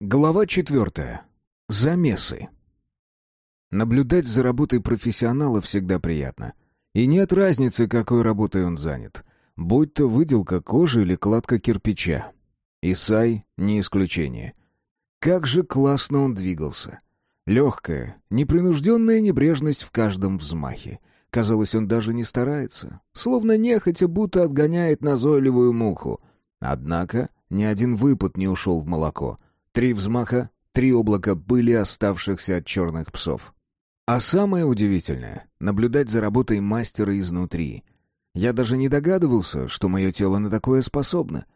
Глава четвертая. Замесы. Наблюдать за работой профессионала всегда приятно. И нет разницы, какой работой он занят. Будь то выделка кожи или кладка кирпича. Исай не исключение. Как же классно он двигался. Легкая, непринужденная небрежность в каждом взмахе. Казалось, он даже не старается. Словно нехотя, будто отгоняет назойливую муху. Однако ни один выпад не ушел в молоко — Три взмаха, три облака пыли, оставшихся от черных псов. А самое удивительное — наблюдать за работой мастера изнутри. Я даже не догадывался, что мое тело на такое способно.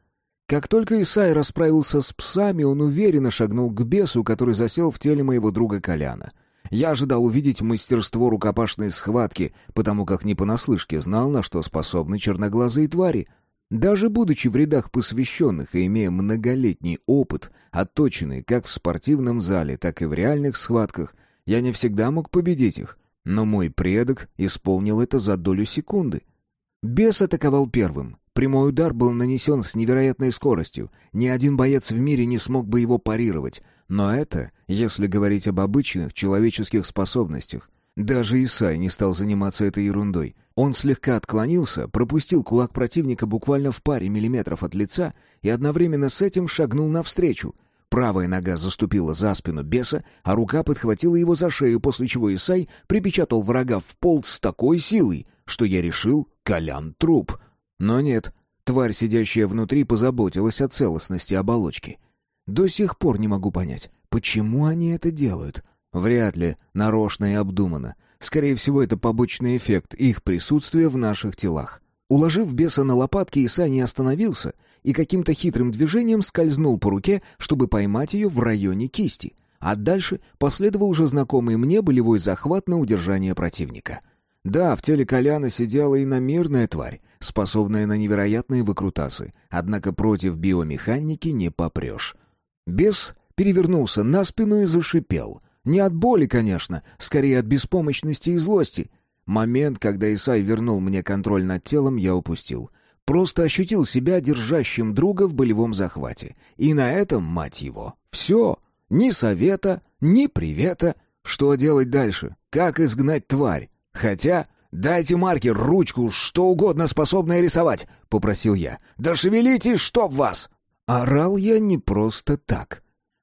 Как только Исай расправился с псами, он уверенно шагнул к бесу, который засел в теле моего друга Коляна. Я ожидал увидеть мастерство рукопашной схватки, потому как не понаслышке знал, на что способны черноглазые твари — даже будучи в рядах посвященных и имея многолетний опыт, отточенный как в спортивном зале, так и в реальных схватках, я не всегда мог победить их, но мой предок исполнил это за долю секунды. Бес атаковал первым. Прямой удар был нанесен с невероятной скоростью. Ни один боец в мире не смог бы его парировать. Но это, если говорить об обычных человеческих способностях. Даже Исай не стал заниматься этой ерундой. Он слегка отклонился, пропустил кулак противника буквально в паре миллиметров от лица и одновременно с этим шагнул навстречу. Правая нога заступила за спину беса, а рука подхватила его за шею, после чего Исай припечатал врага в пол с такой силой, что я решил «Колян труп». Но нет, тварь, сидящая внутри, позаботилась о целостности оболочки. До сих пор не могу понять, почему они это делают. Вряд ли нарочно и обдуманно. Скорее всего, это побочный эффект их присутствия в наших телах. Уложив беса на лопатки, Иса не остановился и каким-то хитрым движением скользнул по руке, чтобы поймать ее в районе кисти. А дальше последовал уже знакомый мне болевой захват на удержание противника. Да, в теле Коляна сидела и намирная тварь, способная на невероятные выкрутасы, однако против биомеханики не попрешь. Бес перевернулся на спину и зашипел — не от боли, конечно, скорее от беспомощности и злости. Момент, когда Исай вернул мне контроль над телом, я упустил. Просто ощутил себя держащим друга в болевом захвате. И на этом, мать его, все. Ни совета, ни привета. Что делать дальше? Как изгнать тварь? Хотя... «Дайте маркер, ручку, что угодно способное рисовать», — попросил я. «Да шевелитесь, чтоб вас!» Орал я не просто так.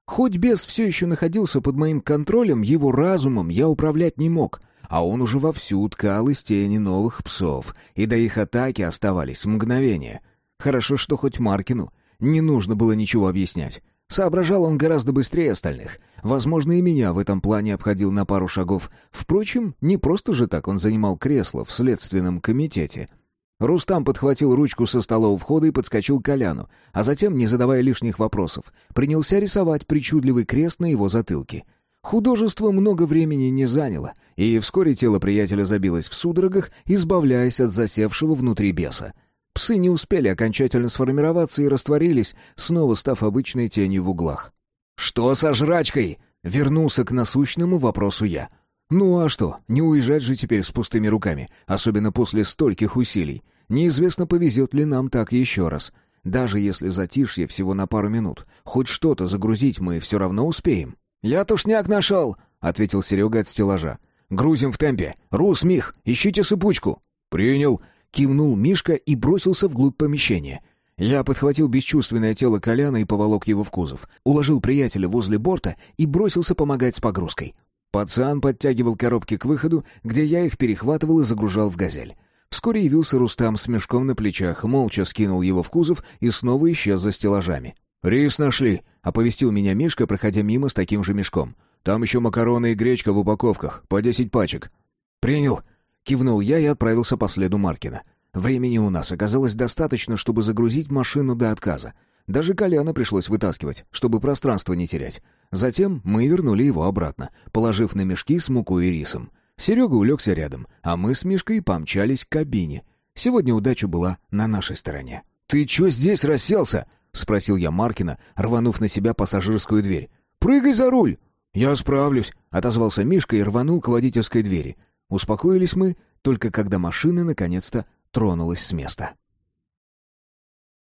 Хоть бес все еще находился под моим контролем, его разумом я управлять не мог, а он уже вовсю ткал из тени новых псов, и до их атаки оставались мгновения. Хорошо, что хоть Маркину не нужно было ничего объяснять. Соображал он гораздо быстрее остальных. Возможно, и меня в этом плане обходил на пару шагов. Впрочем, не просто же так он занимал кресло в следственном комитете — Рустам подхватил ручку со стола у входа и подскочил к Коляну, а затем, не задавая лишних вопросов, принялся рисовать причудливый крест на его затылке. Художество много времени не заняло, и вскоре тело приятеля забилось в судорогах, избавляясь от засевшего внутри беса. Псы не успели окончательно сформироваться и растворились, снова став обычной тенью в углах. «Что со жрачкой?» — вернулся к насущному вопросу я — ну а что, не уезжать же теперь с пустыми руками, особенно после стольких усилий. Неизвестно, повезет ли нам так еще раз. Даже если затишье всего на пару минут, хоть что-то загрузить мы все равно успеем. «Я тушняк нашел!» — ответил Серега от стеллажа. «Грузим в темпе! Рус, Мих, ищите сыпучку!» «Принял!» — кивнул Мишка и бросился вглубь помещения. Я подхватил бесчувственное тело Коляна и поволок его в кузов, уложил приятеля возле борта и бросился помогать с погрузкой. Пацан подтягивал коробки к выходу, где я их перехватывал и загружал в «Газель». Вскоре явился Рустам с мешком на плечах, молча скинул его в кузов и снова исчез за стеллажами. «Рис нашли», — оповестил меня Мишка, проходя мимо с таким же мешком. «Там еще макароны и гречка в упаковках, по десять пачек». «Принял», — кивнул я и отправился по следу Маркина. Времени у нас оказалось достаточно, чтобы загрузить машину до отказа. Даже Коляна пришлось вытаскивать, чтобы пространство не терять. Затем мы вернули его обратно, положив на мешки с мукой и рисом. Серега улегся рядом, а мы с Мишкой помчались к кабине. Сегодня удача была на нашей стороне. «Ты чё здесь расселся?» — спросил я Маркина, рванув на себя пассажирскую дверь. «Прыгай за руль!» «Я справлюсь», — отозвался Мишка и рванул к водительской двери. Успокоились мы, только когда машина наконец-то тронулась с места.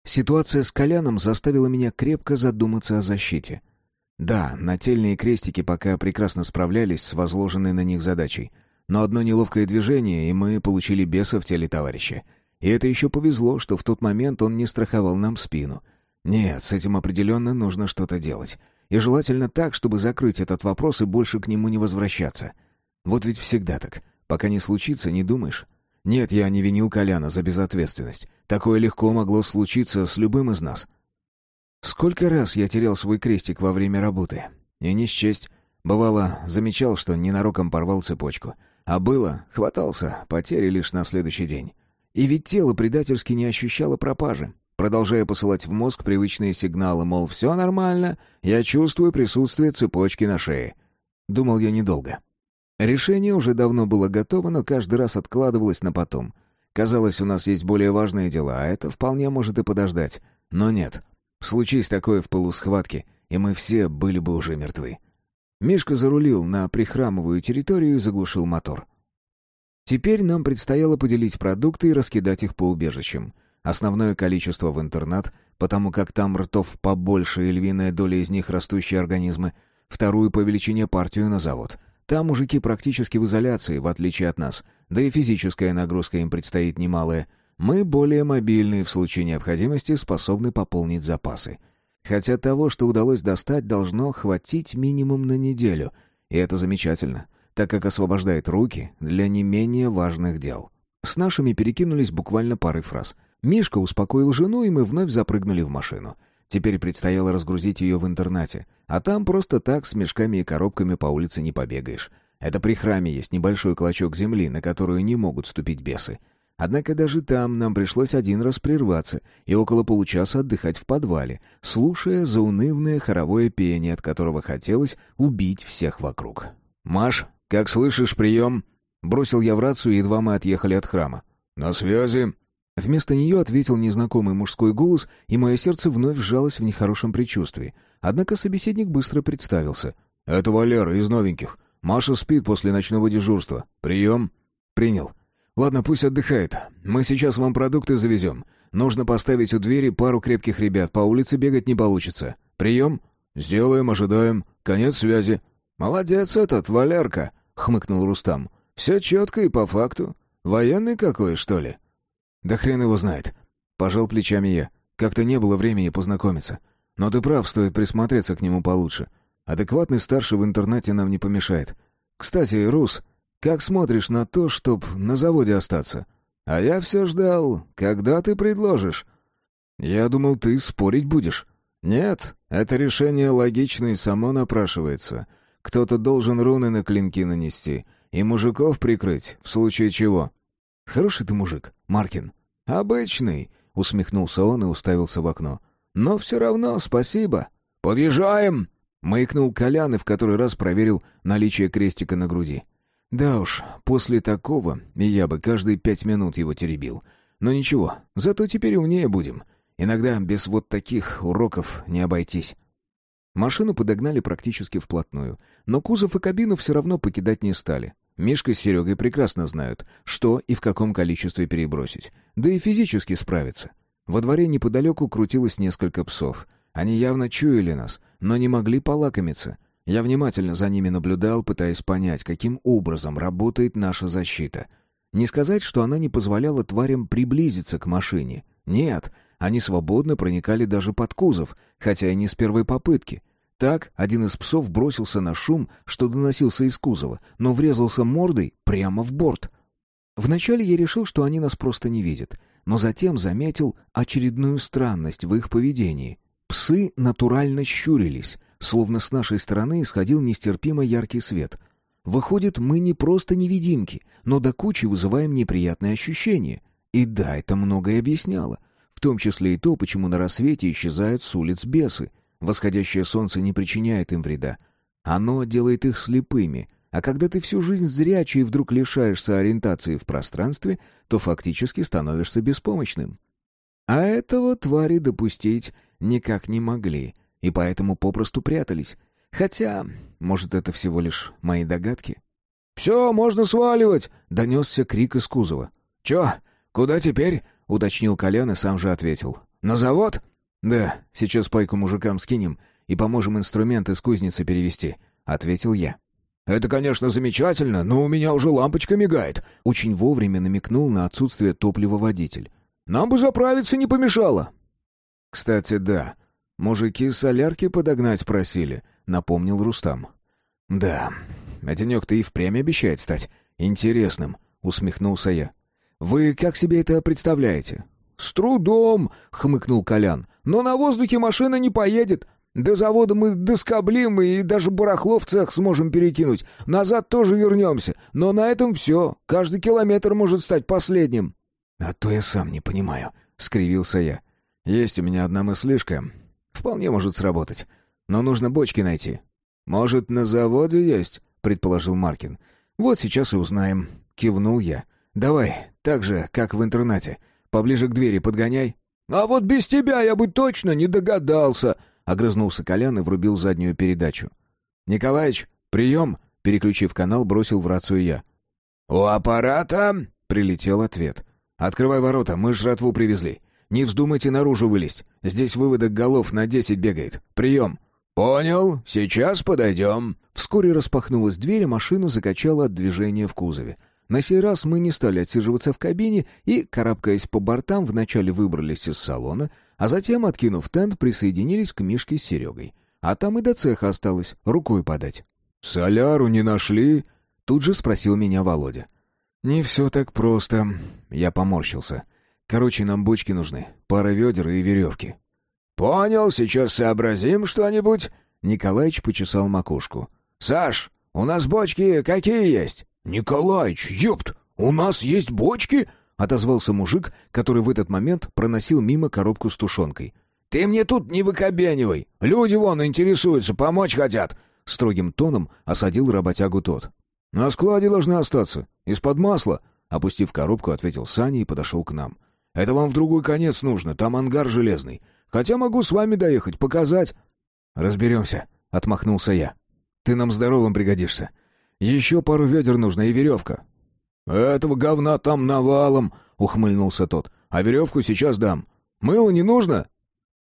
Ситуация с Коляном заставила меня крепко задуматься о защите. Да, нательные крестики пока прекрасно справлялись с возложенной на них задачей. Но одно неловкое движение, и мы получили беса в теле товарища. И это еще повезло, что в тот момент он не страховал нам спину. Нет, с этим определенно нужно что-то делать. И желательно так, чтобы закрыть этот вопрос и больше к нему не возвращаться. Вот ведь всегда так. Пока не случится, не думаешь. Нет, я не винил Коляна за безответственность. Такое легко могло случиться с любым из нас. Сколько раз я терял свой крестик во время работы. И не счесть. Бывало, замечал, что ненароком порвал цепочку. А было, хватался, потери лишь на следующий день. И ведь тело предательски не ощущало пропажи, продолжая посылать в мозг привычные сигналы, мол, все нормально, я чувствую присутствие цепочки на шее. Думал я недолго. Решение уже давно было готово, но каждый раз откладывалось на потом. Казалось, у нас есть более важные дела, а это вполне может и подождать. Но нет. Случись такое в полусхватке, и мы все были бы уже мертвы. Мишка зарулил на прихрамовую территорию и заглушил мотор. Теперь нам предстояло поделить продукты и раскидать их по убежищам. Основное количество в интернат, потому как там ртов побольше и львиная доля из них растущие организмы, вторую по величине партию на завод. Там мужики практически в изоляции, в отличие от нас, да и физическая нагрузка им предстоит немалая. Мы более мобильные в случае необходимости, способны пополнить запасы. Хотя того, что удалось достать, должно хватить минимум на неделю, и это замечательно — так как освобождает руки для не менее важных дел. С нашими перекинулись буквально парой фраз. Мишка успокоил жену, и мы вновь запрыгнули в машину. Теперь предстояло разгрузить ее в интернате, а там просто так с мешками и коробками по улице не побегаешь. Это при храме есть небольшой клочок земли, на которую не могут ступить бесы. Однако даже там нам пришлось один раз прерваться и около получаса отдыхать в подвале, слушая заунывное хоровое пение, от которого хотелось убить всех вокруг. «Маш, «Как слышишь, прием!» Бросил я в рацию, едва мы отъехали от храма. «На связи!» Вместо нее ответил незнакомый мужской голос, и мое сердце вновь сжалось в нехорошем предчувствии. Однако собеседник быстро представился. «Это Валера из новеньких. Маша спит после ночного дежурства. Прием?» «Принял. Ладно, пусть отдыхает. Мы сейчас вам продукты завезем. Нужно поставить у двери пару крепких ребят. По улице бегать не получится. Прием?» «Сделаем, ожидаем. Конец связи». «Молодец этот, Валерка!» хмыкнул Рустам. «Все четко и по факту. Военный какой, что ли?» «Да хрен его знает». Пожал плечами я. Как-то не было времени познакомиться. Но ты прав, стоит присмотреться к нему получше. Адекватный старший в интернате нам не помешает. Кстати, Рус, как смотришь на то, чтоб на заводе остаться? А я все ждал. Когда ты предложишь?» «Я думал, ты спорить будешь». «Нет, это решение логично и само напрашивается. Кто-то должен руны на клинки нанести и мужиков прикрыть, в случае чего. Хороший ты мужик, Маркин. Обычный, усмехнулся он и уставился в окно. Но все равно спасибо. Подъезжаем! Маякнул Колян и в который раз проверил наличие крестика на груди. Да уж, после такого я бы каждые пять минут его теребил. Но ничего, зато теперь умнее будем. Иногда без вот таких уроков не обойтись. Машину подогнали практически вплотную, но кузов и кабину все равно покидать не стали. Мишка с Серегой прекрасно знают, что и в каком количестве перебросить, да и физически справиться. Во дворе неподалеку крутилось несколько псов. Они явно чуяли нас, но не могли полакомиться. Я внимательно за ними наблюдал, пытаясь понять, каким образом работает наша защита. Не сказать, что она не позволяла тварям приблизиться к машине. Нет, они свободно проникали даже под кузов, хотя и не с первой попытки. Так один из псов бросился на шум, что доносился из кузова, но врезался мордой прямо в борт. Вначале я решил, что они нас просто не видят, но затем заметил очередную странность в их поведении. Псы натурально щурились, словно с нашей стороны исходил нестерпимо яркий свет. Выходит, мы не просто невидимки, но до кучи вызываем неприятные ощущения. И да, это многое объясняло — в том числе и то, почему на рассвете исчезают с улиц бесы. Восходящее солнце не причиняет им вреда. Оно делает их слепыми, а когда ты всю жизнь зрячий и вдруг лишаешься ориентации в пространстве, то фактически становишься беспомощным. А этого твари допустить никак не могли, и поэтому попросту прятались. Хотя, может, это всего лишь мои догадки? «Все, можно сваливать!» — донесся крик из кузова. «Че, куда теперь?» уточнил Колян и сам же ответил. «На завод?» «Да, сейчас пайку мужикам скинем и поможем инструмент из кузницы перевести», — ответил я. «Это, конечно, замечательно, но у меня уже лампочка мигает», — очень вовремя намекнул на отсутствие топлива водитель. «Нам бы заправиться не помешало». «Кстати, да. Мужики солярки подогнать просили», — напомнил Рустам. «Да, денек-то и впрямь обещает стать интересным», — усмехнулся я. «Вы как себе это представляете?» «С трудом», — хмыкнул Колян. «Но на воздухе машина не поедет. До завода мы доскоблим и даже барахло в цех сможем перекинуть. Назад тоже вернемся. Но на этом все. Каждый километр может стать последним». «А то я сам не понимаю», — скривился я. «Есть у меня одна мыслишка. Вполне может сработать. Но нужно бочки найти». «Может, на заводе есть?» — предположил Маркин. «Вот сейчас и узнаем», — кивнул я. «Давай, так же, как в интернате. Поближе к двери подгоняй». «А вот без тебя я бы точно не догадался», — огрызнулся Колян и врубил заднюю передачу. «Николаич, прием!» — переключив канал, бросил в рацию я. «У аппарата?» — прилетел ответ. «Открывай ворота, мы жратву привезли. Не вздумайте наружу вылезть. Здесь выводок голов на десять бегает. Прием!» «Понял, сейчас подойдем». Вскоре распахнулась дверь, и машину закачало от движения в кузове. На сей раз мы не стали отсиживаться в кабине и, карабкаясь по бортам, вначале выбрались из салона, а затем, откинув тент, присоединились к Мишке с Серегой. А там и до цеха осталось, рукой подать. «Соляру не нашли?» — тут же спросил меня Володя. «Не все так просто». Я поморщился. «Короче, нам бочки нужны, пара ведер и веревки». «Понял, сейчас сообразим что-нибудь». Николаич почесал макушку. «Саш, у нас бочки какие есть?» «Николаич, ёпт, у нас есть бочки?» — отозвался мужик, который в этот момент проносил мимо коробку с тушенкой. «Ты мне тут не выкобенивай! Люди вон интересуются, помочь хотят!» Строгим тоном осадил работягу тот. «На складе должны остаться. Из-под масла!» Опустив коробку, ответил Саня и подошел к нам. «Это вам в другой конец нужно, там ангар железный. Хотя могу с вами доехать, показать». «Разберемся», — отмахнулся я. «Ты нам здоровым пригодишься. Еще пару ведер нужно и веревка». «Этого говна там навалом», — ухмыльнулся тот. «А веревку сейчас дам. Мыло не нужно?»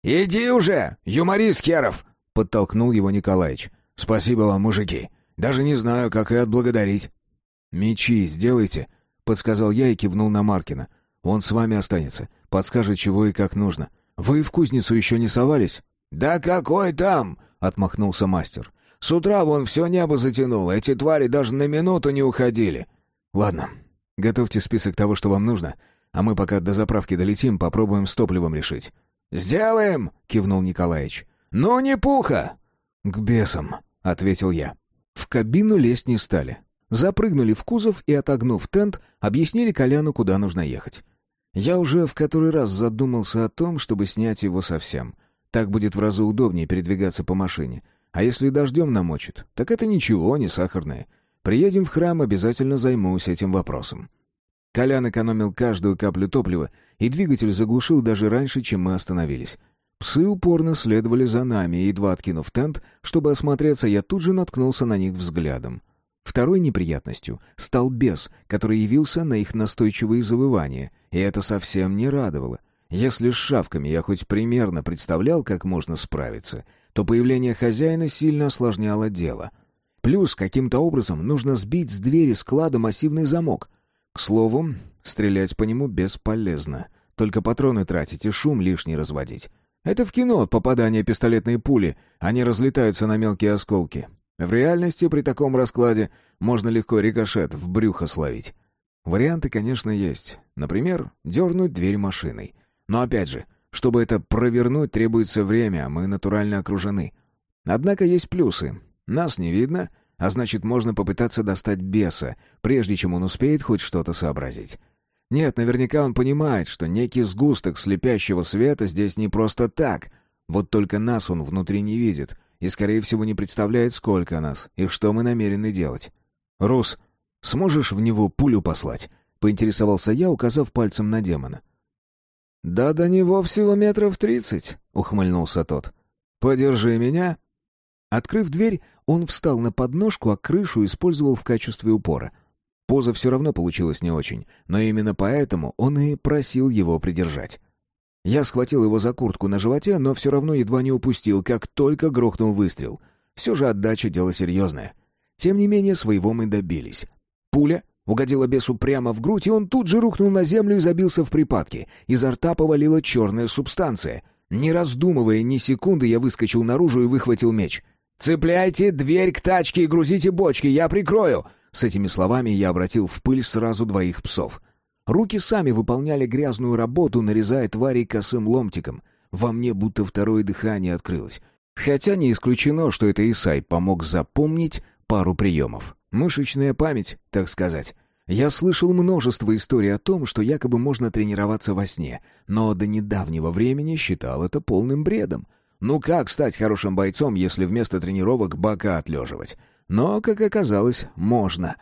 «Иди уже, юморист Керов!» — подтолкнул его Николаевич. «Спасибо вам, мужики. Даже не знаю, как и отблагодарить». «Мечи сделайте», — подсказал я и кивнул на Маркина. «Он с вами останется, подскажет, чего и как нужно. Вы в кузницу еще не совались?» «Да какой там?» — отмахнулся мастер. С утра вон все небо затянуло, эти твари даже на минуту не уходили». «Ладно, готовьте список того, что вам нужно, а мы пока до заправки долетим, попробуем с топливом решить». «Сделаем!» — кивнул Николаевич. «Ну, не пуха!» «К бесам!» — ответил я. В кабину лезть не стали. Запрыгнули в кузов и, отогнув тент, объяснили Коляну, куда нужно ехать. Я уже в который раз задумался о том, чтобы снять его совсем. Так будет в разы удобнее передвигаться по машине. А если дождем намочит, так это ничего, не сахарное. Приедем в храм, обязательно займусь этим вопросом. Колян экономил каждую каплю топлива, и двигатель заглушил даже раньше, чем мы остановились. Псы упорно следовали за нами, едва откинув тент, чтобы осмотреться, я тут же наткнулся на них взглядом. Второй неприятностью стал бес, который явился на их настойчивые завывания, и это совсем не радовало. Если с шавками я хоть примерно представлял, как можно справиться, то появление хозяина сильно осложняло дело. Плюс каким-то образом нужно сбить с двери склада массивный замок. К слову, стрелять по нему бесполезно. Только патроны тратить и шум лишний разводить. Это в кино попадание пистолетной пули, они разлетаются на мелкие осколки. В реальности при таком раскладе можно легко рикошет в брюхо словить. Варианты, конечно, есть. Например, дернуть дверь машиной. Но опять же, чтобы это провернуть, требуется время, а мы натурально окружены. Однако есть плюсы. Нас не видно, а значит, можно попытаться достать беса, прежде чем он успеет хоть что-то сообразить. Нет, наверняка он понимает, что некий сгусток слепящего света здесь не просто так. Вот только нас он внутри не видит и, скорее всего, не представляет, сколько нас и что мы намерены делать. «Рус, сможешь в него пулю послать?» — поинтересовался я, указав пальцем на демона. «Да до него всего метров тридцать», — ухмыльнулся тот. «Подержи меня». Открыв дверь, он встал на подножку, а крышу использовал в качестве упора. Поза все равно получилась не очень, но именно поэтому он и просил его придержать. Я схватил его за куртку на животе, но все равно едва не упустил, как только грохнул выстрел. Все же отдача — дело серьезное. Тем не менее, своего мы добились. Пуля угодила бесу прямо в грудь, и он тут же рухнул на землю и забился в припадке. Изо рта повалила черная субстанция. Не раздумывая ни секунды, я выскочил наружу и выхватил меч. «Цепляйте дверь к тачке и грузите бочки, я прикрою!» С этими словами я обратил в пыль сразу двоих псов. Руки сами выполняли грязную работу, нарезая тварей косым ломтиком. Во мне будто второе дыхание открылось. Хотя не исключено, что это Исай помог запомнить пару приемов. Мышечная память, так сказать. Я слышал множество историй о том, что якобы можно тренироваться во сне, но до недавнего времени считал это полным бредом. Ну как стать хорошим бойцом, если вместо тренировок бока отлеживать? Но, как оказалось, можно.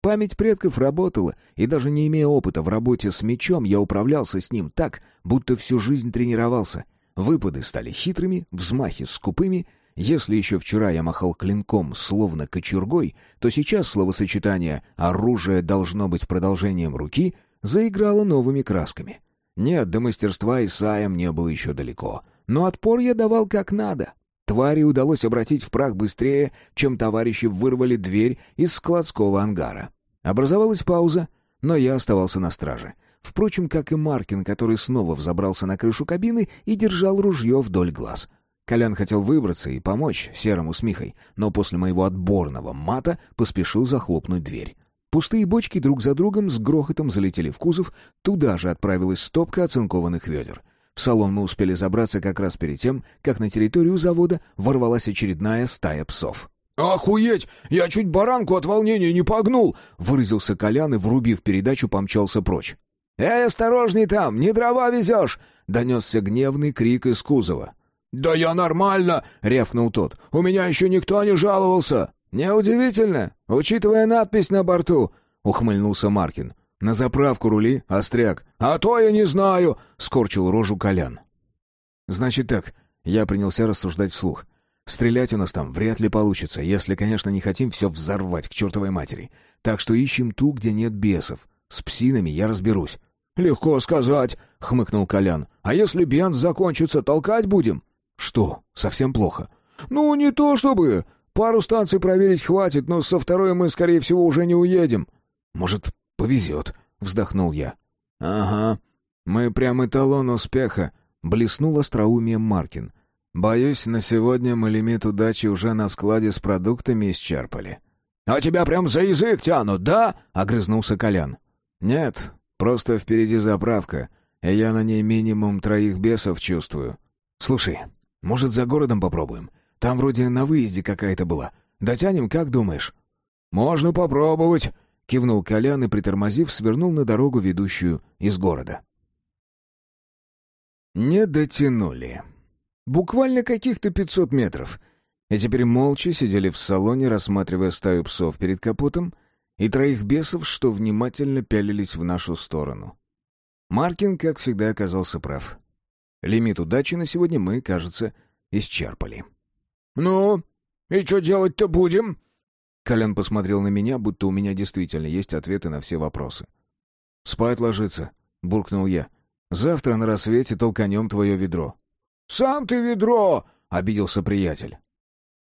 Память предков работала, и даже не имея опыта в работе с мечом, я управлялся с ним так, будто всю жизнь тренировался. Выпады стали хитрыми, взмахи скупыми — если еще вчера я махал клинком, словно кочергой, то сейчас словосочетание «оружие должно быть продолжением руки» заиграло новыми красками. Нет, до мастерства Исая мне было еще далеко, но отпор я давал как надо. Твари удалось обратить в прах быстрее, чем товарищи вырвали дверь из складского ангара. Образовалась пауза, но я оставался на страже. Впрочем, как и Маркин, который снова взобрался на крышу кабины и держал ружье вдоль глаз — Колян хотел выбраться и помочь Серому с Михой, но после моего отборного мата поспешил захлопнуть дверь. Пустые бочки друг за другом с грохотом залетели в кузов, туда же отправилась стопка оцинкованных ведер. В салон мы успели забраться как раз перед тем, как на территорию завода ворвалась очередная стая псов. «Охуеть! Я чуть баранку от волнения не погнул!» — выразился Колян и, врубив передачу, помчался прочь. «Эй, осторожней там! Не дрова везешь!» — донесся гневный крик из кузова. «Да я нормально!» — рявкнул тот. «У меня еще никто не жаловался!» «Неудивительно, учитывая надпись на борту», — ухмыльнулся Маркин. «На заправку рули, остряк». «А то я не знаю!» — скорчил рожу Колян. «Значит так», — я принялся рассуждать вслух. «Стрелять у нас там вряд ли получится, если, конечно, не хотим все взорвать к чертовой матери. Так что ищем ту, где нет бесов. С псинами я разберусь». «Легко сказать», — хмыкнул Колян. «А если бенз закончится, толкать будем?» «Что, совсем плохо?» «Ну, не то чтобы. Пару станций проверить хватит, но со второй мы, скорее всего, уже не уедем». «Может, повезет», — вздохнул я. «Ага. Мы прям эталон успеха», — блеснул остроумием Маркин. «Боюсь, на сегодня мы лимит удачи уже на складе с продуктами исчерпали». «А тебя прям за язык тянут, да?» — огрызнулся Колян. «Нет, просто впереди заправка, и я на ней минимум троих бесов чувствую. Слушай, может, за городом попробуем? Там вроде на выезде какая-то была. Дотянем, как думаешь?» «Можно попробовать», — кивнул Колян и, притормозив, свернул на дорогу, ведущую из города. Не дотянули. Буквально каких-то пятьсот метров. И теперь молча сидели в салоне, рассматривая стаю псов перед капотом и троих бесов, что внимательно пялились в нашу сторону. Маркин, как всегда, оказался прав. Лимит удачи на сегодня мы, кажется, исчерпали. «Ну, и что делать-то будем?» Колян посмотрел на меня, будто у меня действительно есть ответы на все вопросы. «Спать ложиться», — буркнул я. «Завтра на рассвете толканем твое ведро». «Сам ты ведро!» — обиделся приятель.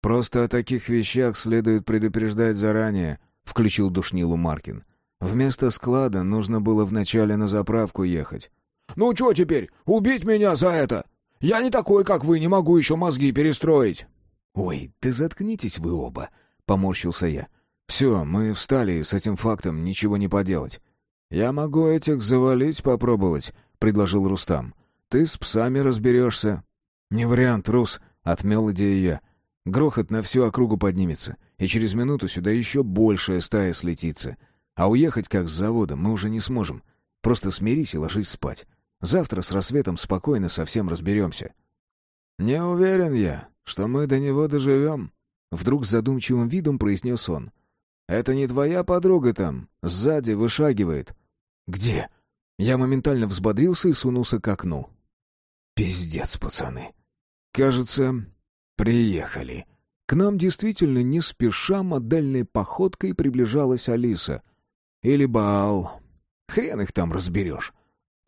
«Просто о таких вещах следует предупреждать заранее», — включил душнилу Маркин. «Вместо склада нужно было вначале на заправку ехать. Ну что теперь, убить меня за это? Я не такой, как вы, не могу еще мозги перестроить». «Ой, да заткнитесь вы оба», — поморщился я. «Все, мы встали, и с этим фактом ничего не поделать». «Я могу этих завалить попробовать», — предложил Рустам. «Ты с псами разберешься». «Не вариант, Рус», — отмел идею я. «Грохот на всю округу поднимется, и через минуту сюда еще большая стая слетится. А уехать как с завода мы уже не сможем. Просто смирись и ложись спать. Завтра с рассветом спокойно совсем разберемся». «Не уверен я, что мы до него доживем», — вдруг задумчивым видом произнес он. «Это не твоя подруга там, сзади вышагивает». «Где?» Я моментально взбодрился и сунулся к окну. «Пиздец, пацаны. Кажется, приехали». К нам действительно не спеша модельной походкой приближалась Алиса. Или Баал. Хрен их там разберешь.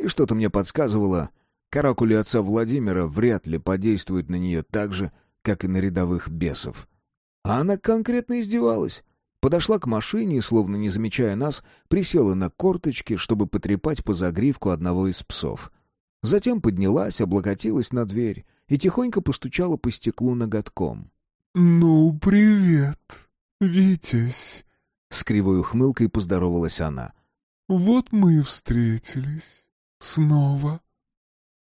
И что-то мне подсказывало, Каракули отца Владимира вряд ли подействуют на нее так же, как и на рядовых бесов. А она конкретно издевалась. Подошла к машине и, словно не замечая нас, присела на корточки, чтобы потрепать по загривку одного из псов. Затем поднялась, облокотилась на дверь и тихонько постучала по стеклу ноготком. «Ну, привет, Витязь!» С кривой ухмылкой поздоровалась она. «Вот мы и встретились. Снова.